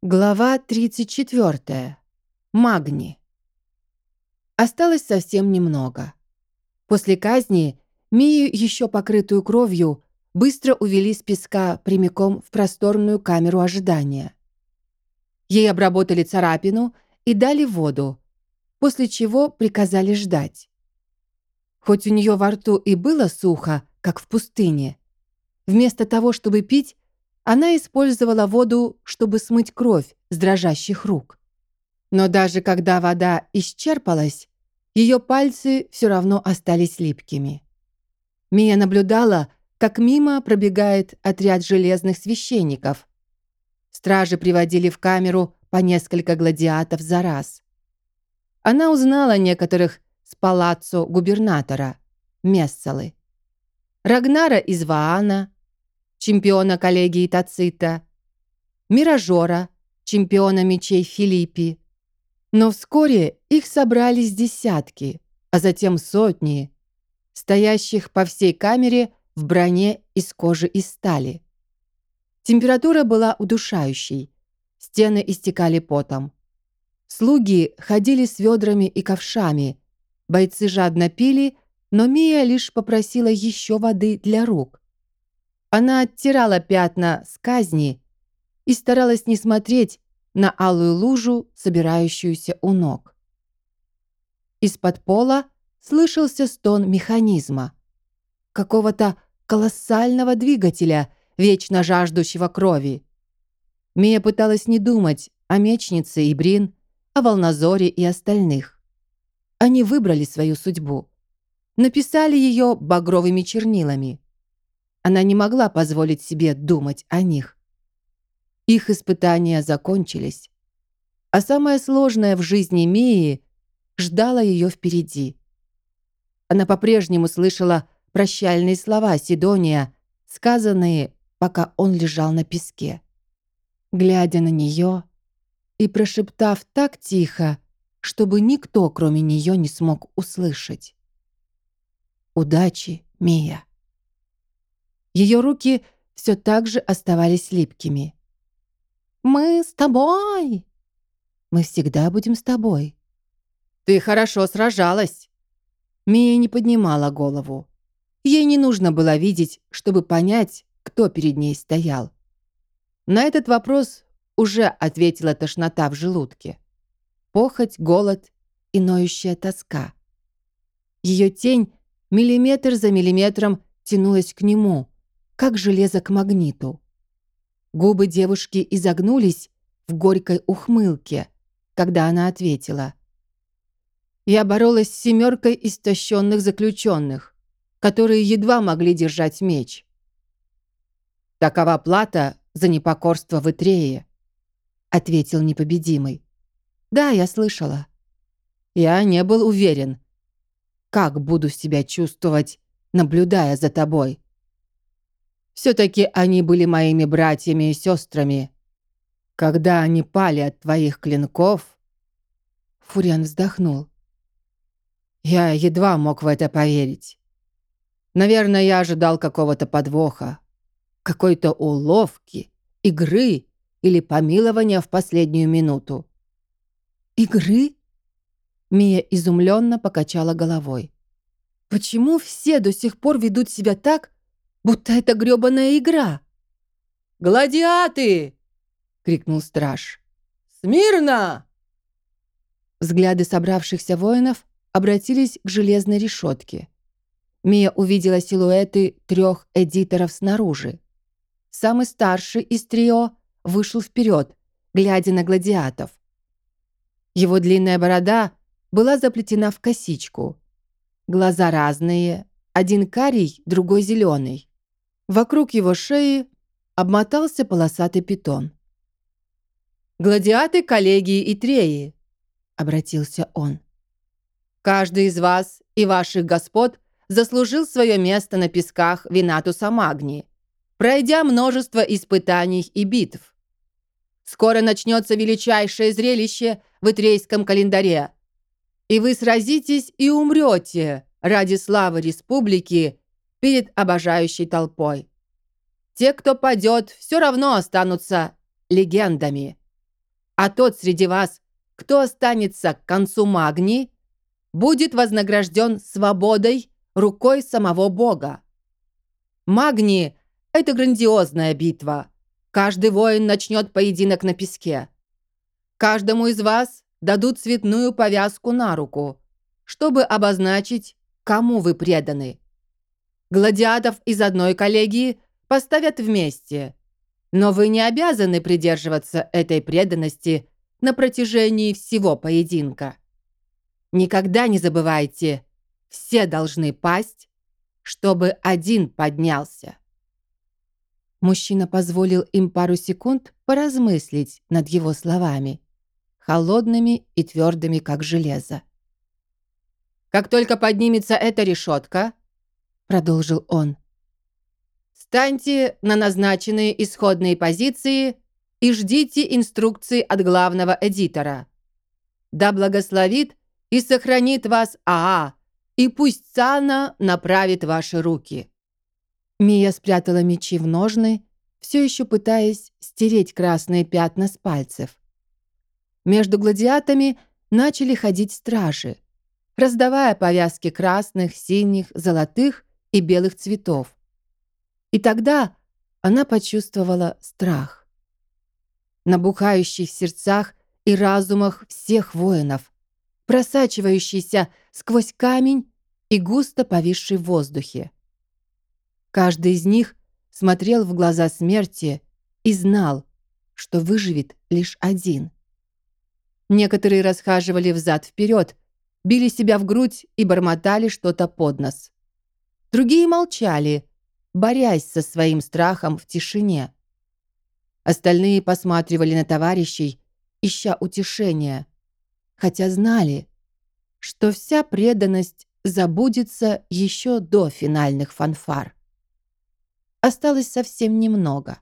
Глава 34. Магни. Осталось совсем немного. После казни Мию, еще покрытую кровью, быстро увели с песка прямиком в просторную камеру ожидания. Ей обработали царапину и дали воду, после чего приказали ждать. Хоть у нее во рту и было сухо, как в пустыне, вместо того, чтобы пить, она использовала воду, чтобы смыть кровь с дрожащих рук. Но даже когда вода исчерпалась, ее пальцы все равно остались липкими. Мия наблюдала, как мимо пробегает отряд железных священников. Стражи приводили в камеру по несколько гладиатов за раз. Она узнала некоторых с палаццо губернатора, Мессалы. Рагнара из Ваана, чемпиона коллегии Тацита, Миражора, чемпиона мечей Филиппи. Но вскоре их собрались десятки, а затем сотни, стоящих по всей камере в броне из кожи и стали. Температура была удушающей, стены истекали потом. Слуги ходили с ведрами и ковшами, бойцы жадно пили, но Мия лишь попросила еще воды для рук. Она оттирала пятна с казни и старалась не смотреть на алую лужу, собирающуюся у ног. Из-под пола слышался стон механизма, какого-то колоссального двигателя, вечно жаждущего крови. Мия пыталась не думать о мечнице и Брин, о Волнозоре и остальных. Они выбрали свою судьбу. Написали ее багровыми чернилами. Она не могла позволить себе думать о них. Их испытания закончились. А самое сложное в жизни Мии ждало ее впереди. Она по-прежнему слышала прощальные слова Сидония, сказанные, пока он лежал на песке. Глядя на нее и прошептав так тихо, чтобы никто, кроме нее, не смог услышать. «Удачи, Мия!» Ее руки все так же оставались липкими. «Мы с тобой!» «Мы всегда будем с тобой». «Ты хорошо сражалась!» Мия не поднимала голову. Ей не нужно было видеть, чтобы понять, кто перед ней стоял. На этот вопрос уже ответила тошнота в желудке. Похоть, голод и ноющая тоска. Ее тень миллиметр за миллиметром тянулась к нему, как железо к магниту. Губы девушки изогнулись в горькой ухмылке, когда она ответила. «Я боролась с семеркой истощенных заключенных, которые едва могли держать меч. Такова плата за непокорство в Итрее», — ответил непобедимый. «Да, я слышала. Я не был уверен, как буду себя чувствовать, наблюдая за тобой. Все-таки они были моими братьями и сестрами. Когда они пали от твоих клинков...» Фуриан вздохнул. Я едва мог в это поверить. Наверное, я ожидал какого-то подвоха, какой-то уловки, игры или помилования в последнюю минуту. «Игры?» Мия изумленно покачала головой. «Почему все до сих пор ведут себя так, будто это грёбаная игра. «Гладиаты!» — крикнул страж. «Смирно!» Взгляды собравшихся воинов обратились к железной решетке. Мия увидела силуэты трех эдиторов снаружи. Самый старший из трио вышел вперед, глядя на гладиатов. Его длинная борода была заплетена в косичку. Глаза разные, один карий, другой зеленый. Вокруг его шеи обмотался полосатый питон. «Гладиаты коллегии и треи», — обратился он. «Каждый из вас и ваших господ заслужил свое место на песках Винатуса Магни, пройдя множество испытаний и битв. Скоро начнется величайшее зрелище в Итрейском календаре, и вы сразитесь и умрете ради славы республики перед обожающей толпой. Те, кто падет, все равно останутся легендами. А тот среди вас, кто останется к концу магни, будет вознагражден свободой рукой самого Бога. Магни — это грандиозная битва. Каждый воин начнет поединок на песке. Каждому из вас дадут цветную повязку на руку, чтобы обозначить, кому вы преданы. Гладиатов из одной коллегии поставят вместе, но вы не обязаны придерживаться этой преданности на протяжении всего поединка. Никогда не забывайте, все должны пасть, чтобы один поднялся. Мужчина позволил им пару секунд поразмыслить над его словами, холодными и твердыми, как железо. «Как только поднимется эта решетка», — продолжил он, «станьте на назначенные исходные позиции и ждите инструкции от главного эдитора. Да благословит и сохранит вас Аа, и пусть Цана направит ваши руки». Мия спрятала мечи в ножны, все еще пытаясь стереть красные пятна с пальцев. Между гладиатами начали ходить стражи, раздавая повязки красных, синих, золотых и белых цветов. И тогда она почувствовала страх. Набухающий в сердцах и разумах всех воинов, просачивающийся сквозь камень и густо повисший в воздухе. Каждый из них смотрел в глаза смерти и знал, что выживет лишь один. Некоторые расхаживали взад-вперед, били себя в грудь и бормотали что-то под нос. Другие молчали, борясь со своим страхом в тишине. Остальные посматривали на товарищей, ища утешения, хотя знали, что вся преданность забудется еще до финальных фанфар. Осталось совсем немного.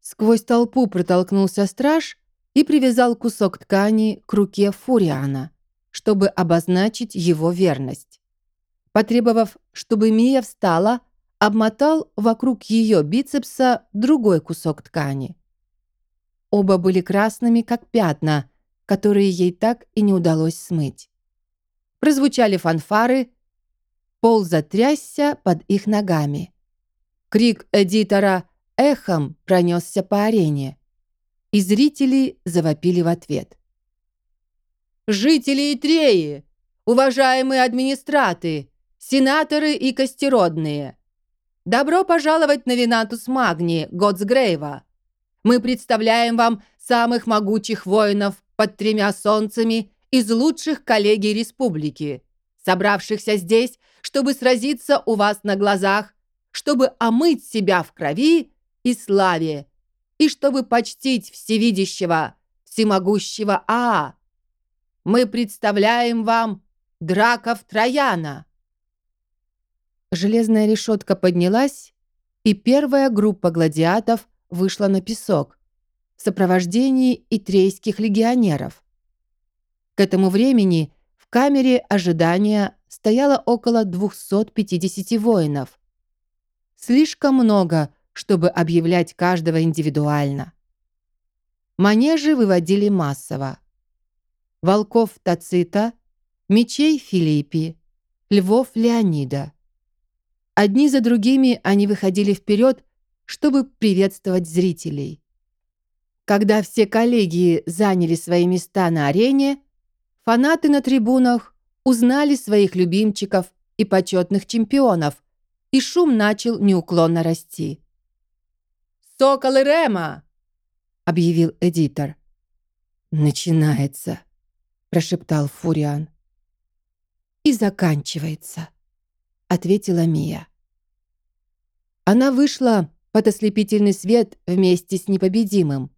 Сквозь толпу протолкнулся страж и привязал кусок ткани к руке Фуриана, чтобы обозначить его верность. Потребовав, чтобы Мия встала, обмотал вокруг ее бицепса другой кусок ткани. Оба были красными, как пятна, которые ей так и не удалось смыть. Прозвучали фанфары, пол затрясся под их ногами. Крик эдитора эхом пронесся по арене, и зрители завопили в ответ. «Жители Итреи! Уважаемые администраты! Сенаторы и костеродные! Добро пожаловать на Винатус Магни, Готсгрейва! Мы представляем вам самых могучих воинов под тремя солнцами из лучших коллегий республики, собравшихся здесь, чтобы сразиться у вас на глазах, чтобы омыть себя в крови и славе, и чтобы почтить всевидящего, всемогущего Аа. Мы представляем вам драков Трояна. Железная решетка поднялась, и первая группа гладиатов вышла на песок в сопровождении итрейских легионеров. К этому времени в камере ожидания стояло около 250 воинов. Слишком много, чтобы объявлять каждого индивидуально. Манежи выводили массово. Волков Тацита, мечей Филиппи, львов Леонида. Одни за другими они выходили вперед, чтобы приветствовать зрителей. Когда все коллеги заняли свои места на арене, Фанаты на трибунах узнали своих любимчиков и почетных чемпионов, и шум начал неуклонно расти. «Соколы Рема!» — объявил эдитор. «Начинается», — прошептал Фуриан. «И заканчивается», — ответила Мия. Она вышла под ослепительный свет вместе с непобедимым.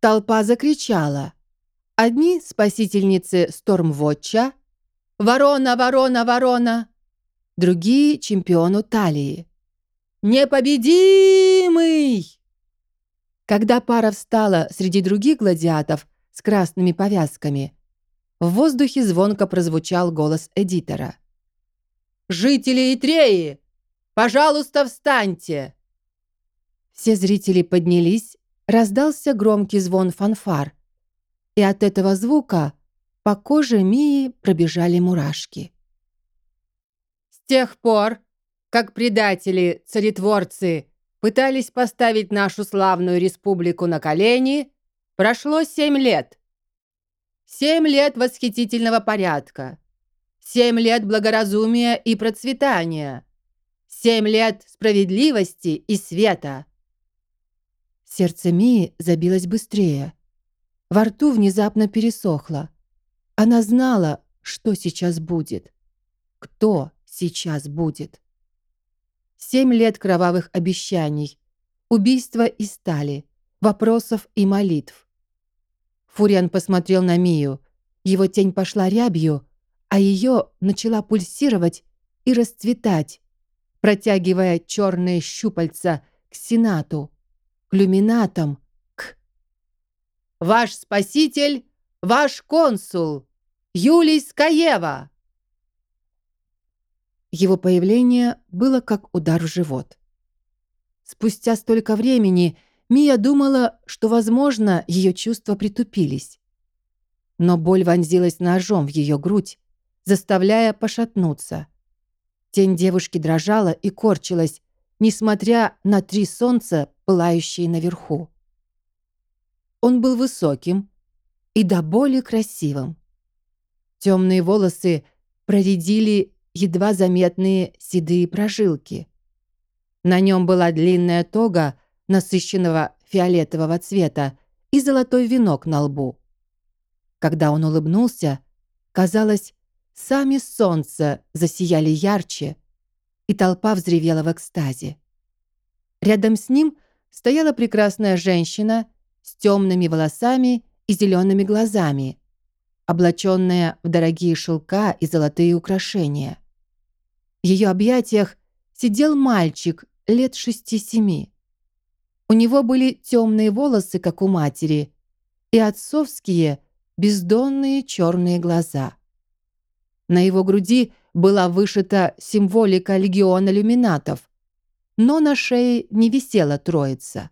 Толпа закричала — Одни спасительницы Стормвотча, «Ворона, ворона, ворона!» Другие — чемпиону Талии. «Непобедимый!» Когда пара встала среди других гладиатов с красными повязками, в воздухе звонко прозвучал голос эдитора. «Жители Итреи, пожалуйста, встаньте!» Все зрители поднялись, раздался громкий звон фанфар, и от этого звука по коже Мии пробежали мурашки. С тех пор, как предатели-царетворцы пытались поставить нашу славную республику на колени, прошло семь лет. Семь лет восхитительного порядка. Семь лет благоразумия и процветания. Семь лет справедливости и света. Сердце Мии забилось быстрее. Во рту внезапно пересохло. Она знала, что сейчас будет. Кто сейчас будет. Семь лет кровавых обещаний, убийства и стали, вопросов и молитв. Фуриан посмотрел на Мию. Его тень пошла рябью, а ее начала пульсировать и расцветать, протягивая черные щупальца к Сенату, к люминатам, к... «Ваш спаситель, ваш консул, Юлий Скаева!» Его появление было как удар в живот. Спустя столько времени Мия думала, что, возможно, ее чувства притупились. Но боль вонзилась ножом в ее грудь, заставляя пошатнуться. Тень девушки дрожала и корчилась, несмотря на три солнца, пылающие наверху. Он был высоким и до боли красивым. Темные волосы проредили едва заметные седые прожилки. На нем была длинная тога насыщенного фиолетового цвета и золотой венок на лбу. Когда он улыбнулся, казалось, сами солнца засияли ярче, и толпа взревела в экстазе. Рядом с ним стояла прекрасная женщина с темными волосами и зелеными глазами, облаченная в дорогие шелка и золотые украшения. В ее объятиях сидел мальчик лет шести-семи. У него были темные волосы, как у матери, и отцовские бездонные черные глаза. На его груди была вышита символика легиона люминатов, но на шее не висела троица.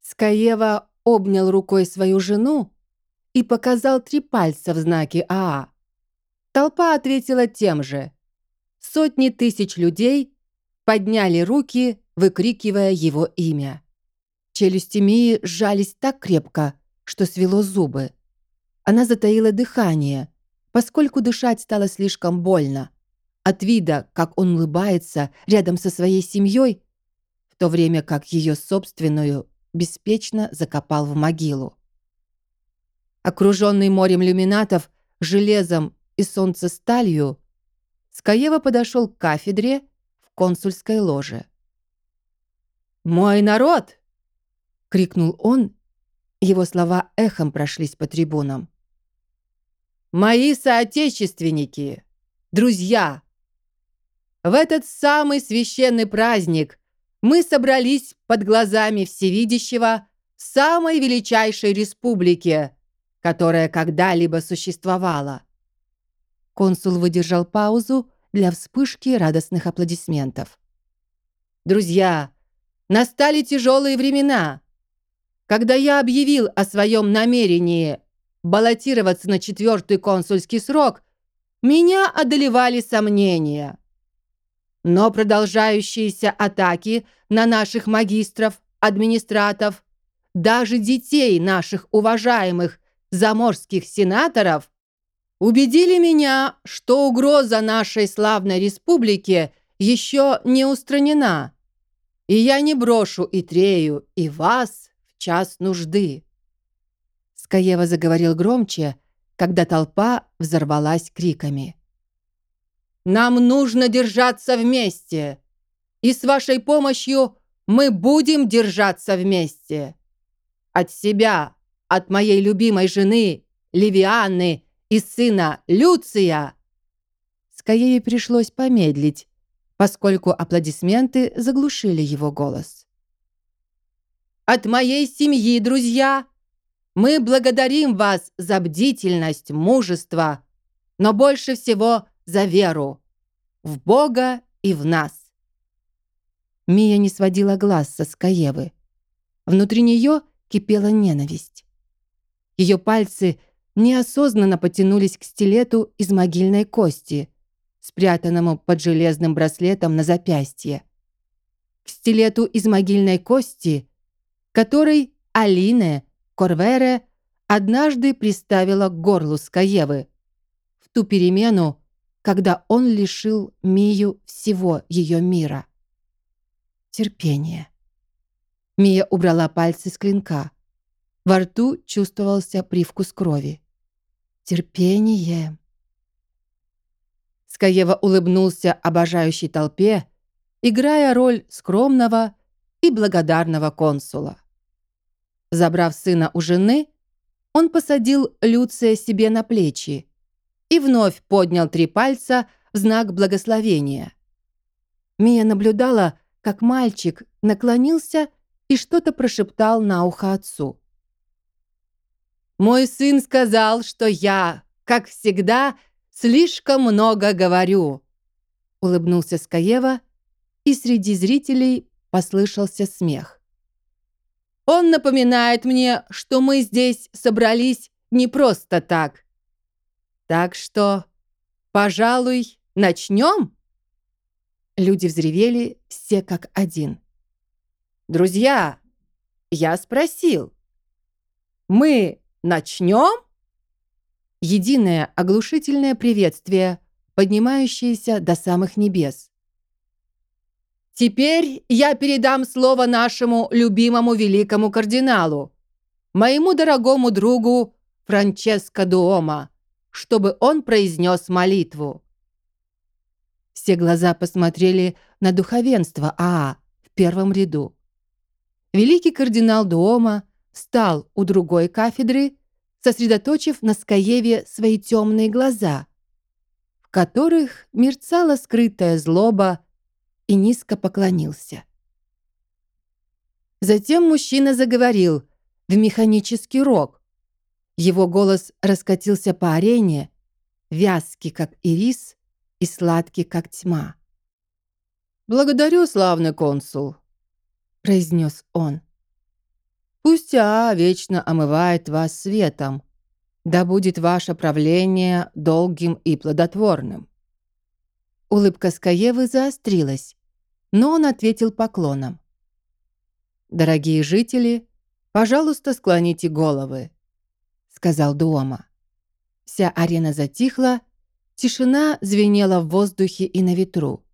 Скаева обнял рукой свою жену и показал три пальца в знаке АА. Толпа ответила тем же. Сотни тысяч людей подняли руки, выкрикивая его имя. Челюсти Мии сжались так крепко, что свело зубы. Она затаила дыхание, поскольку дышать стало слишком больно. От вида, как он улыбается рядом со своей семьей, в то время как ее собственную беспечно закопал в могилу. Окруженный морем люминатов, железом и солнцесталью, Скаева подошел к кафедре в консульской ложе. «Мой народ!» — крикнул он. Его слова эхом прошлись по трибунам. «Мои соотечественники, друзья! В этот самый священный праздник мы собрались под глазами Всевидящего самой величайшей республике, которая когда-либо существовала. Консул выдержал паузу для вспышки радостных аплодисментов. «Друзья, настали тяжелые времена. Когда я объявил о своем намерении баллотироваться на четвертый консульский срок, меня одолевали сомнения. Но продолжающиеся атаки на наших магистров, администратов, даже детей наших уважаемых заморских сенаторов убедили меня, что угроза нашей славной республике еще не устранена, и я не брошу и Трею, и вас в час нужды». Скаева заговорил громче, когда толпа взорвалась криками. «Нам нужно держаться вместе, и с вашей помощью мы будем держаться вместе. От себя, от моей любимой жены Ливианны и сына Люция!» Скаеве пришлось помедлить, поскольку аплодисменты заглушили его голос. «От моей семьи, друзья, мы благодарим вас за бдительность, мужество, но больше всего за веру в Бога и в нас». Мия не сводила глаз со Скаевы. Внутри нее кипела ненависть. Ее пальцы неосознанно потянулись к стилету из могильной кости, спрятанному под железным браслетом на запястье. К стилету из могильной кости, который Алине Корвере однажды приставила к горлу Скаевы в ту перемену, когда он лишил Мию всего ее мира. Терпение. Мия убрала пальцы с клинка. Во рту чувствовался привкус крови. Терпение. Скаева улыбнулся обожающей толпе, играя роль скромного и благодарного консула. Забрав сына у жены, он посадил Люция себе на плечи и вновь поднял три пальца в знак благословения. Мия наблюдала, как мальчик наклонился и что-то прошептал на ухо отцу. «Мой сын сказал, что я, как всегда, слишком много говорю», улыбнулся Скаева, и среди зрителей послышался смех. «Он напоминает мне, что мы здесь собрались не просто так. Так что, пожалуй, начнем?» Люди взревели все как один. «Друзья, я спросил. Мы начнем?» Единое оглушительное приветствие, поднимающееся до самых небес. «Теперь я передам слово нашему любимому великому кардиналу, моему дорогому другу Франческо Дуома, чтобы он произнес молитву». Все глаза посмотрели на духовенство Аа в первом ряду. Великий кардинал Дуома встал у другой кафедры, сосредоточив на Скаеве свои темные глаза, в которых мерцала скрытая злоба, и низко поклонился. Затем мужчина заговорил в механический рог. Его голос раскатился по арене, вязкий, как ирис, и сладкий, как тьма. «Благодарю, славный консул», произнес он. «Пусть А вечно омывает вас светом, да будет ваше правление долгим и плодотворным». Улыбка Скаевы заострилась, но он ответил поклоном. «Дорогие жители, пожалуйста, склоните головы», — сказал Дуома. Вся арена затихла, тишина звенела в воздухе и на ветру.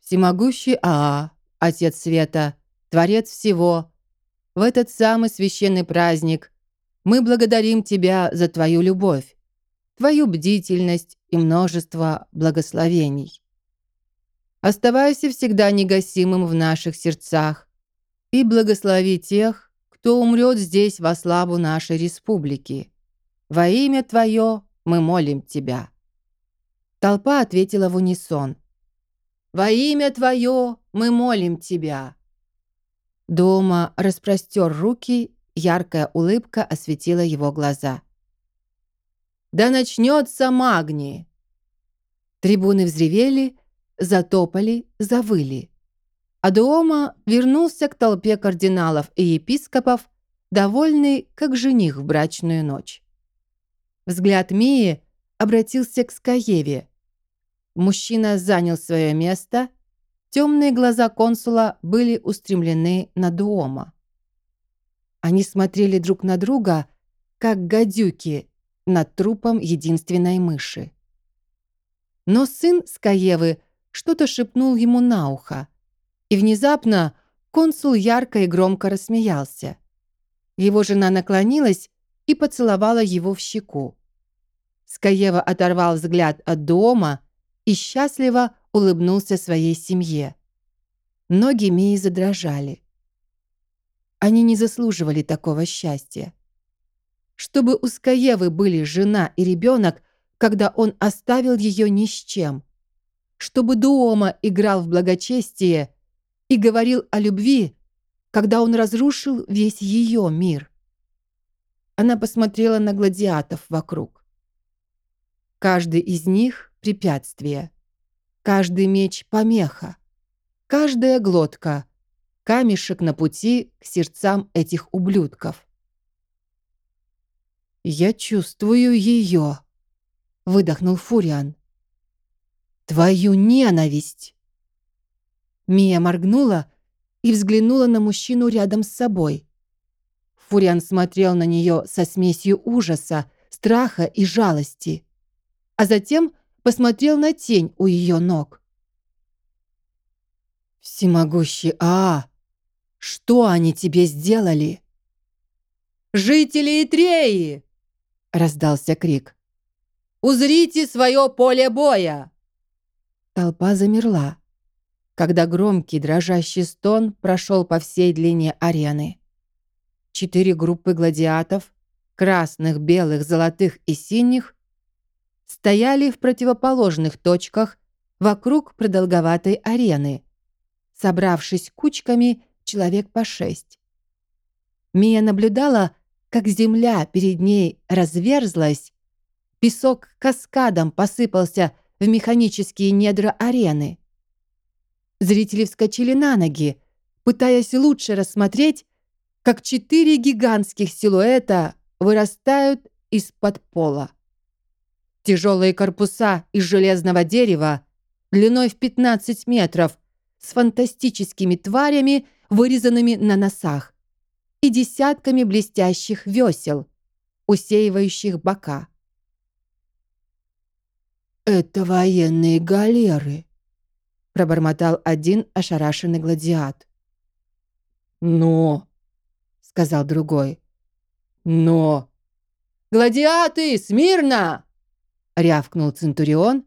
Всемогущий Аа Отец Света, Творец всего, в этот самый священный праздник мы благодарим Тебя за Твою любовь, Твою бдительность и множество благословений. Оставайся всегда негасимым в наших сердцах и благослови тех, кто умрет здесь во славу нашей республики. Во имя Твое мы молим Тебя». Толпа ответила в унисон. Во имя Твое мы молим Тебя». Дома распростер руки, яркая улыбка осветила его глаза. «Да начнется магни!» Трибуны взревели, затопали, завыли. А Дуома вернулся к толпе кардиналов и епископов, довольный, как жених в брачную ночь. Взгляд Мии обратился к Скаеве, Мужчина занял свое место. Темные глаза консула были устремлены на Дуома. Они смотрели друг на друга, как гадюки над трупом единственной мыши. Но сын Скаевы что-то шепнул ему на ухо, и внезапно консул ярко и громко рассмеялся. Его жена наклонилась и поцеловала его в щеку. Скаева оторвал взгляд от дома и счастливо улыбнулся своей семье. Ноги Мии задрожали. Они не заслуживали такого счастья. Чтобы у Скаевы были жена и ребенок, когда он оставил ее ни с чем. Чтобы Дуома играл в благочестие и говорил о любви, когда он разрушил весь ее мир. Она посмотрела на гладиатов вокруг. Каждый из них препятствие. Каждый меч — помеха. Каждая глотка — камешек на пути к сердцам этих ублюдков. «Я чувствую ее», — выдохнул Фуриан. «Твою ненависть!» Мия моргнула и взглянула на мужчину рядом с собой. Фуриан смотрел на нее со смесью ужаса, страха и жалости, а затем посмотрел на тень у ее ног. «Всемогущий Аа, что они тебе сделали?» «Жители Итреи!» — раздался крик. «Узрите свое поле боя!» Толпа замерла, когда громкий дрожащий стон прошел по всей длине арены. Четыре группы гладиатов, красных, белых, золотых и синих, стояли в противоположных точках вокруг продолговатой арены, собравшись кучками человек по шесть. Мия наблюдала, как земля перед ней разверзлась, песок каскадом посыпался в механические недра арены. Зрители вскочили на ноги, пытаясь лучше рассмотреть, как четыре гигантских силуэта вырастают из-под пола. Тяжелые корпуса из железного дерева длиной в 15 метров с фантастическими тварями, вырезанными на носах и десятками блестящих весел, усеивающих бока. «Это военные галеры», — пробормотал один ошарашенный гладиат. «Но», — сказал другой, «но». «Гладиаты, смирно!» — рявкнул Центурион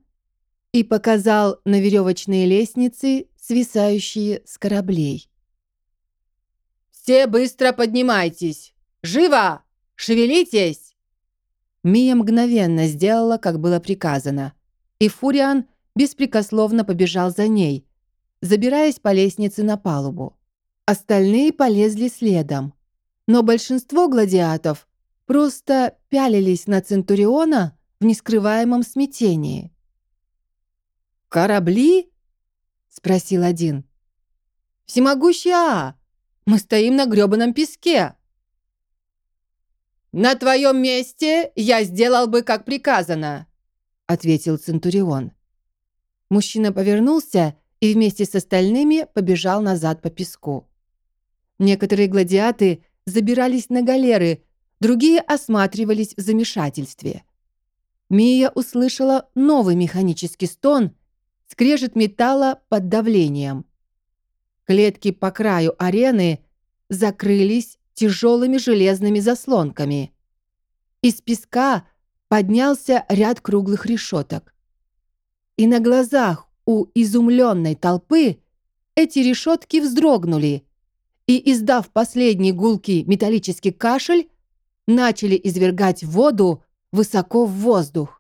и показал на веревочные лестницы, свисающие с кораблей. «Все быстро поднимайтесь! Живо! Шевелитесь!» Мия мгновенно сделала, как было приказано, и Фуриан беспрекословно побежал за ней, забираясь по лестнице на палубу. Остальные полезли следом, но большинство гладиатов просто пялились на Центуриона в нескрываемом смятении. «Корабли?» — спросил один. «Всемогущий Аа! Мы стоим на грёбаном песке!» «На твоем месте я сделал бы, как приказано», — ответил Центурион. Мужчина повернулся и вместе с остальными побежал назад по песку. Некоторые гладиаты забирались на галеры, другие осматривались в замешательстве. Мия услышала новый механический стон, скрежет металла под давлением. Клетки по краю арены закрылись тяжелыми железными заслонками. Из песка поднялся ряд круглых решеток. И на глазах у изумленной толпы эти решетки вздрогнули и, издав последний гулкий металлический кашель, начали извергать воду высоко в воздух.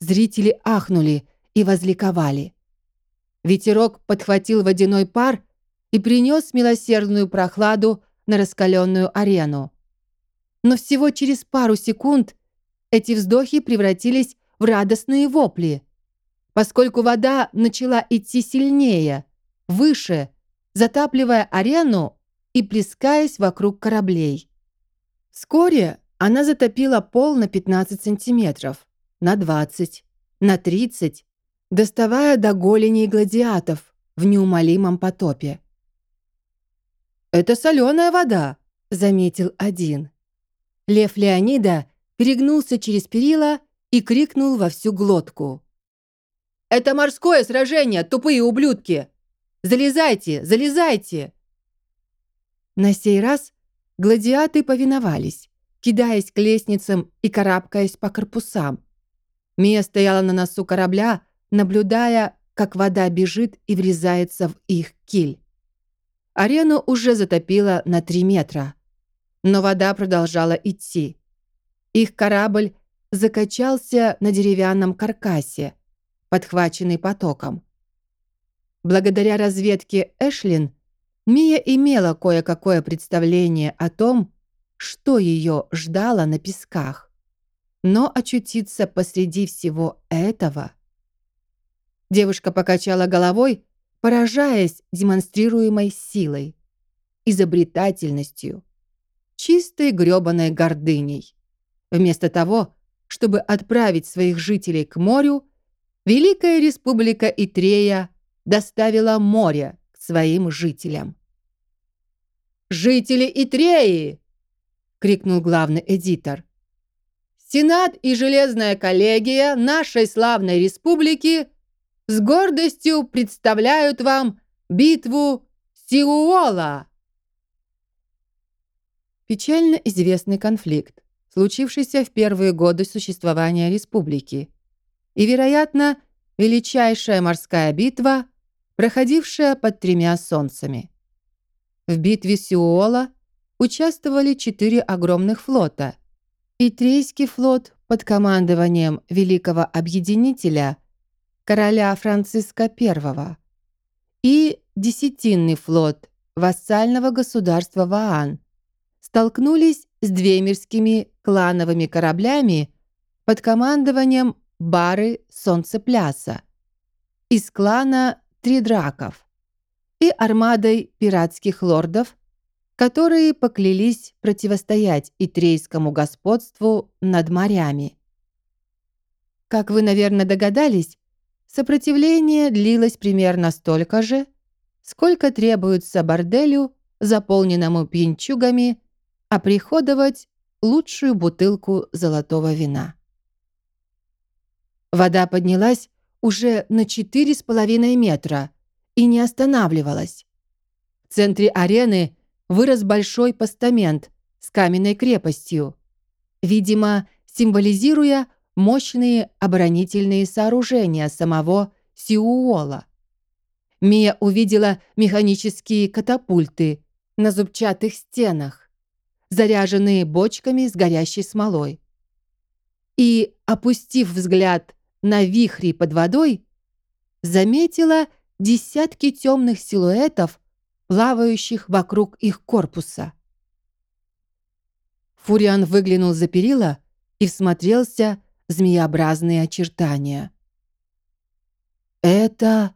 Зрители ахнули и возликовали. Ветерок подхватил водяной пар и принес милосердную прохладу на раскаленную арену. Но всего через пару секунд эти вздохи превратились в радостные вопли, поскольку вода начала идти сильнее, выше, затапливая арену и плескаясь вокруг кораблей. Вскоре она затопила пол на 15 сантиметров, на 20, на 30, доставая до голеней гладиатов в неумолимом потопе. «Это соленая вода», — заметил один. Лев Леонида перегнулся через перила и крикнул во всю глотку. «Это морское сражение, тупые ублюдки! Залезайте, залезайте!» На сей раз гладиаты повиновались, кидаясь к лестницам и карабкаясь по корпусам. Мия стояла на носу корабля, наблюдая, как вода бежит и врезается в их киль. Арену уже затопило на три метра, но вода продолжала идти. Их корабль закачался на деревянном каркасе, подхваченный потоком. Благодаря разведке Эшлин, Мия имела кое-какое представление о том, что ее ждало на песках. Но очутиться посреди всего этого... Девушка покачала головой, поражаясь демонстрируемой силой, изобретательностью, чистой грёбаной гордыней. Вместо того, чтобы отправить своих жителей к морю, Великая Республика Итрея доставила море к своим жителям. «Жители Итреи!» — крикнул главный эдитор. «Сенат и Железная коллегия нашей славной республики с гордостью представляют вам битву Сиуола!» Печально известный конфликт, случившийся в первые годы существования республики, и, вероятно, величайшая морская битва, проходившая под тремя солнцами. В битве Сиуола участвовали четыре огромных флота. И Трейский флот под командованием великого объединителя, короля Франциска I, и Десятинный флот вассального государства Ваан столкнулись с двемирскими клановыми кораблями под командованием Бары Солнцепляса из клана Тридраков и армадой пиратских лордов, которые поклялись противостоять итрейскому господству над морями. Как вы, наверное, догадались, сопротивление длилось примерно столько же, сколько требуется борделю, заполненному пьянчугами, оприходовать лучшую бутылку золотого вина. Вода поднялась уже на четыре с половиной метра и не останавливалась. В центре арены вырос большой постамент с каменной крепостью, видимо, символизируя мощные оборонительные сооружения самого Сиуола. Мия увидела механические катапульты на зубчатых стенах, заряженные бочками с горящей смолой. И, опустив взгляд на вихри под водой, заметила десятки темных силуэтов, плавающих вокруг их корпуса. Фуриан выглянул за перила и всмотрелся в змееобразные очертания. «Это...»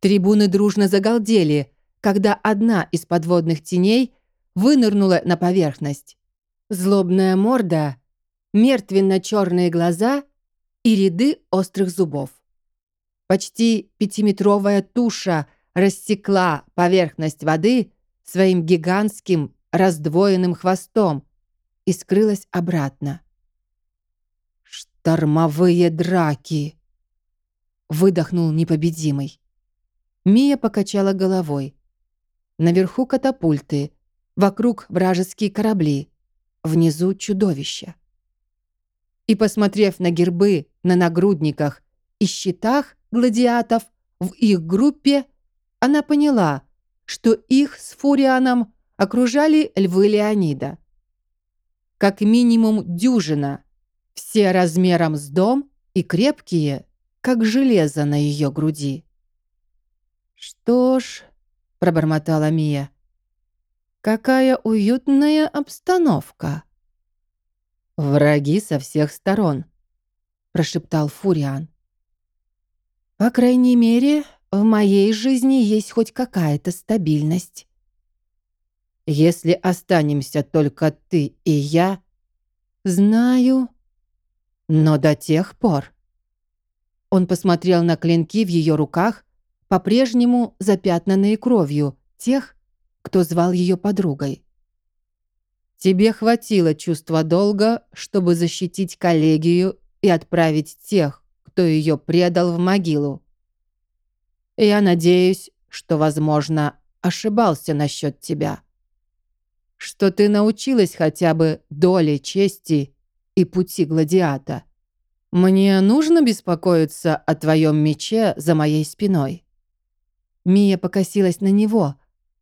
Трибуны дружно загалдели, когда одна из подводных теней вынырнула на поверхность. Злобная морда, мертвенно-черные глаза и ряды острых зубов. Почти пятиметровая туша рассекла поверхность воды своим гигантским раздвоенным хвостом и скрылась обратно. «Штормовые драки!» выдохнул непобедимый. Мия покачала головой. Наверху катапульты, вокруг вражеские корабли, внизу чудовища. И, посмотрев на гербы на нагрудниках и щитах гладиатов в их группе, она поняла, что их с Фурианом окружали львы Леонида. Как минимум дюжина, все размером с дом и крепкие, как железо на ее груди. «Что ж», — пробормотала Мия, — «какая уютная обстановка». «Враги со всех сторон», — прошептал Фуриан. «По крайней мере, в моей жизни есть хоть какая-то стабильность». «Если останемся только ты и я...» «Знаю, но до тех пор...» Он посмотрел на клинки в ее руках, по-прежнему запятнанные кровью тех, кто звал ее подругой. Тебе хватило чувства долга, чтобы защитить коллегию и отправить тех, кто ее предал в могилу. Я надеюсь, что, возможно, ошибался насчет тебя. Что ты научилась хотя бы доле чести и пути гладиата. Мне нужно беспокоиться о твоем мече за моей спиной. Мия покосилась на него.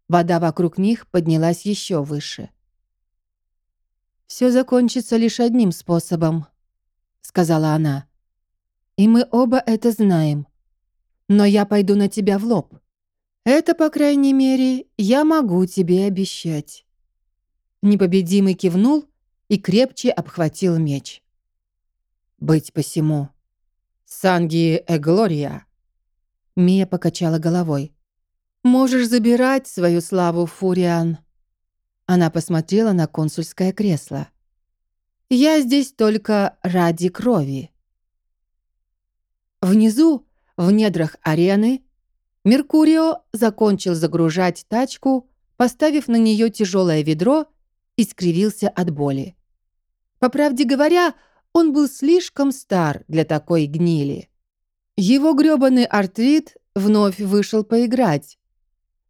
Вода вокруг них поднялась еще выше. «Все закончится лишь одним способом», — сказала она. «И мы оба это знаем. Но я пойду на тебя в лоб. Это, по крайней мере, я могу тебе обещать». Непобедимый кивнул и крепче обхватил меч. «Быть посему. Санги Эглория». Мия покачала головой. «Можешь забирать свою славу, Фуриан». Она посмотрела на консульское кресло. Я здесь только ради крови». Внизу, в недрах арены, Меркурио закончил загружать тачку, поставив на нее тяжелое ведро и скривился от боли. По правде говоря, он был слишком стар для такой гнили. Его грёбаный артрит вновь вышел поиграть.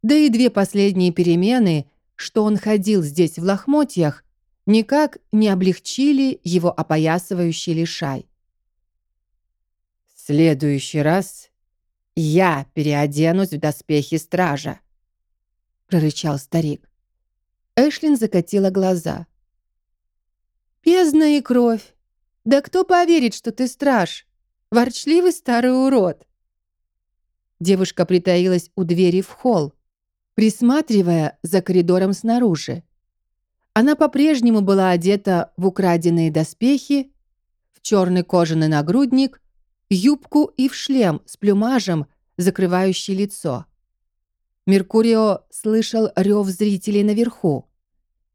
Да и две последние перемены, что он ходил здесь в лохмотьях, никак не облегчили его опоясывающий лишай. «В следующий раз я переоденусь в доспехи стража», — прорычал старик. Эшлин закатила глаза. «Бездна и кровь! Да кто поверит, что ты страж? Ворчливый старый урод!» Девушка притаилась у двери в холл, присматривая за коридором снаружи. Она по-прежнему была одета в украденные доспехи, в черный кожаный нагрудник, юбку и в шлем с плюмажем, закрывающий лицо. Меркурио слышал рев зрителей наверху.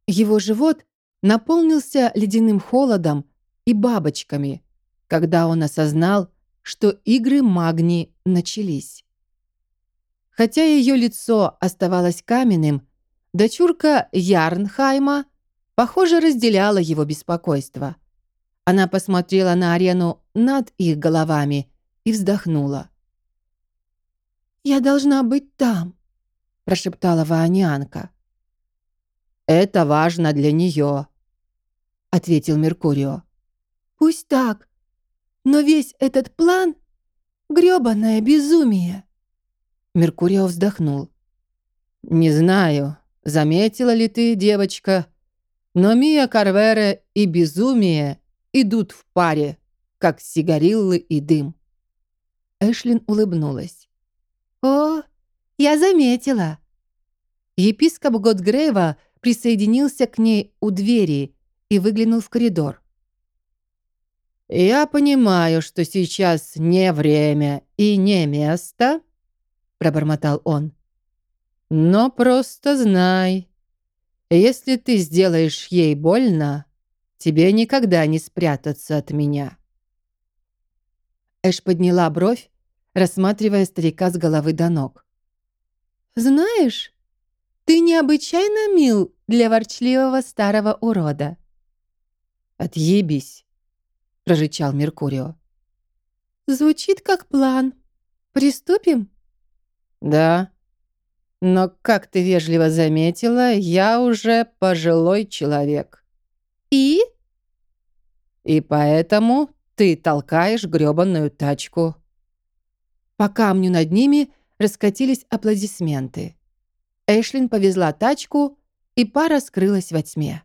Его живот наполнился ледяным холодом и бабочками, когда он осознал, что игры магни начались. Хотя ее лицо оставалось каменным, дочурка Ярнхайма похоже, разделяла его беспокойство. Она посмотрела на арену над их головами и вздохнула. «Я должна быть там», — прошептала Ваанянка. «Это важно для нее», — ответил Меркурио. «Пусть так, но весь этот план — грёбаное безумие». Меркурио вздохнул. «Не знаю, заметила ли ты, девочка, но Мия Карвере и безумие идут в паре, как сигариллы и дым. Эшлин улыбнулась. «О, я заметила!» Епископ Готгрейва присоединился к ней у двери и выглянул в коридор. «Я понимаю, что сейчас не время и не место», — пробормотал он. «Но просто знай, если ты сделаешь ей больно, тебе никогда не спрятаться от меня». Эш подняла бровь, рассматривая старика с головы до ног. «Знаешь, ты необычайно мил для ворчливого старого урода». «Отъебись», — прорычал Меркурио. «Звучит как план. Приступим?» «Да», но, как ты вежливо заметила, я уже пожилой человек. И? И поэтому ты толкаешь грёбаную тачку. По камню над ними раскатились аплодисменты. Эшлин повезла тачку, и пара скрылась во тьме.